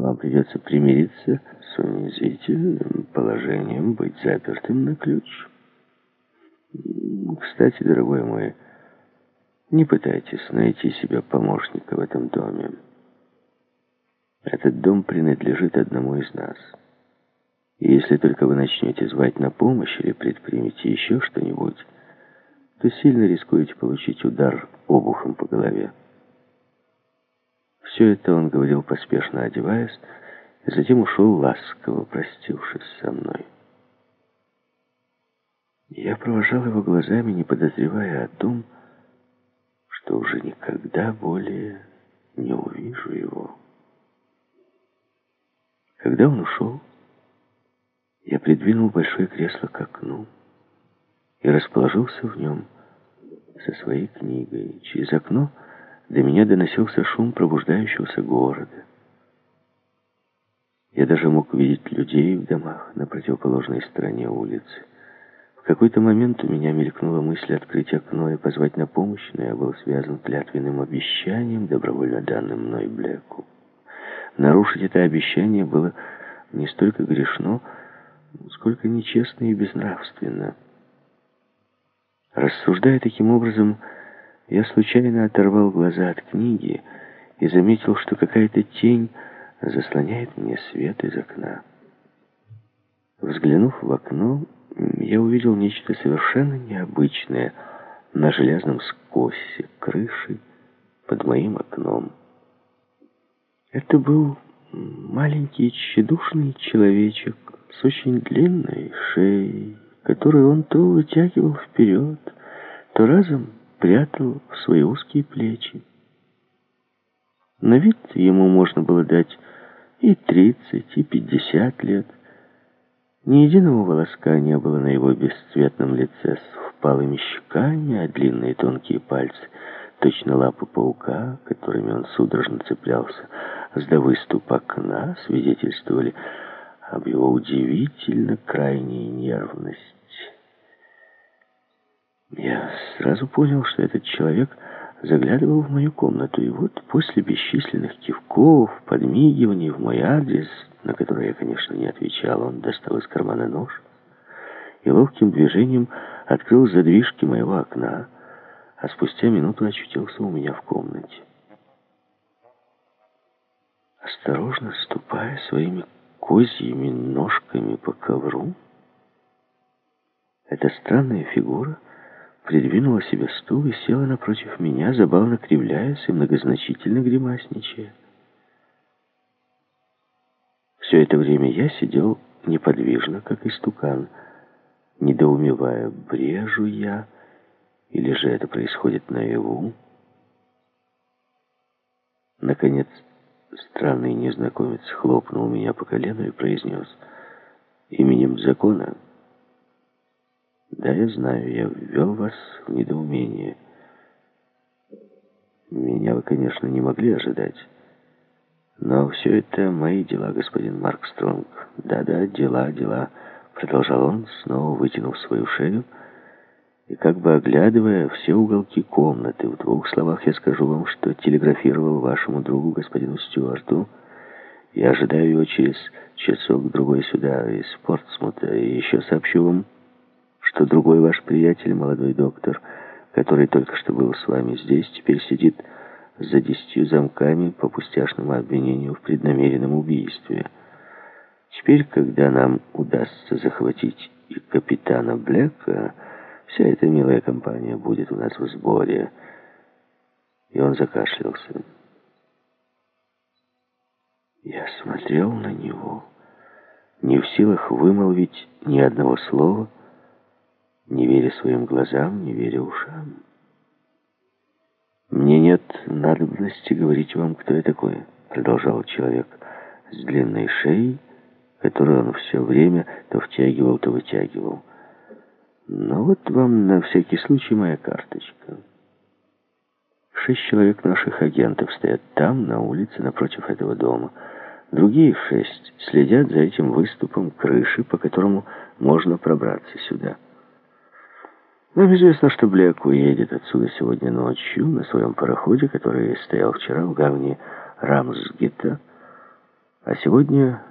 вам придется примириться с унизительным положением быть запертым на ключ. Кстати, дорогой мой, не пытайтесь найти себе помощника в этом доме. Этот дом принадлежит одному из нас. И если только вы начнете звать на помощь или предпримете еще что-нибудь, то сильно рискуете получить удар обухом по голове. Все это он говорил, поспешно одеваясь, и затем ушел ласково, простившись со мной. Я провожал его глазами, не подозревая о том, что уже никогда более не увижу его. Когда он ушел, я придвинул большое кресло к окну и расположился в нем со своей книгой. Через окно до меня доносился шум пробуждающегося города. Я даже мог видеть людей в домах на противоположной стороне улицы. В какой-то момент у меня мелькнула мысль открыть окно и позвать на помощь, но я был связан клятвенным обещанием, добровольно данным мной Блеку. Нарушить это обещание было не столько грешно, сколько нечестно и безнравственно. Рассуждая таким образом, я случайно оторвал глаза от книги и заметил, что какая-то тень заслоняет мне свет из окна. Взглянув в окно, я увидел нечто совершенно необычное на железном скосе крыши под моим окном. Это был маленький тщедушный человечек с очень длинной шеей, которую он то вытягивал вперед, то разом прятал в свои узкие плечи. На вид ему можно было дать и тридцать, и пятьдесят лет. Ни единого волоска не было на его бесцветном лице с впалыми щеками, а длинные тонкие пальцы, точно лапы паука, которыми он судорожно цеплялся, за выступ окна, свидетельствовали об его удивительно крайней нервности. Я сразу понял, что этот человек заглядывал в мою комнату, и вот после бесчисленных кивков, подмигиваний в мой адрес, на который я, конечно, не отвечал, он достал из кармана нож и ловким движением открыл задвижки моего окна, а спустя минуту очутился у меня в комнате. Осторожно ступая своими козьими ножками по ковру, эта странная фигура придвинула себе стул и села напротив меня, забавно кривляясь и многозначительно гримасничая. Все это время я сидел неподвижно, как истукан, недоумевая, брежу я, или же это происходит наяву. Наконец, странный незнакомец хлопнул меня по колену и произнес «Именем закона». Да, я знаю, я ввел вас в недоумение. Меня вы, конечно, не могли ожидать. Но все это мои дела, господин Марк Стронг. Да-да, дела, дела, продолжал он, снова вытянув свою шею, и как бы оглядывая все уголки комнаты. В двух словах я скажу вам, что телеграфировал вашему другу, господину Стюарту. Я ожидаю его через часок-другой сюда, из Портсмута, и еще сообщу вам что другой ваш приятель, молодой доктор, который только что был с вами здесь, теперь сидит за десятью замками по пустяшному обвинению в преднамеренном убийстве. Теперь, когда нам удастся захватить и капитана Блэка, вся эта милая компания будет у нас в сборе. И он закашлялся. Я смотрел на него, не в силах вымолвить ни одного слова, не веря своим глазам, не веря ушам. «Мне нет надобности говорить вам, кто я такой», — продолжал человек с длинной шеей, которую он все время то втягивал, то вытягивал. «Но вот вам на всякий случай моя карточка». Шесть человек наших агентов стоят там, на улице, напротив этого дома. Другие шесть следят за этим выступом крыши, по которому можно пробраться сюда. Нам известно, что Блек уедет отсюда сегодня ночью на своем пароходе, который стоял вчера в гавне Рамсгита. А сегодня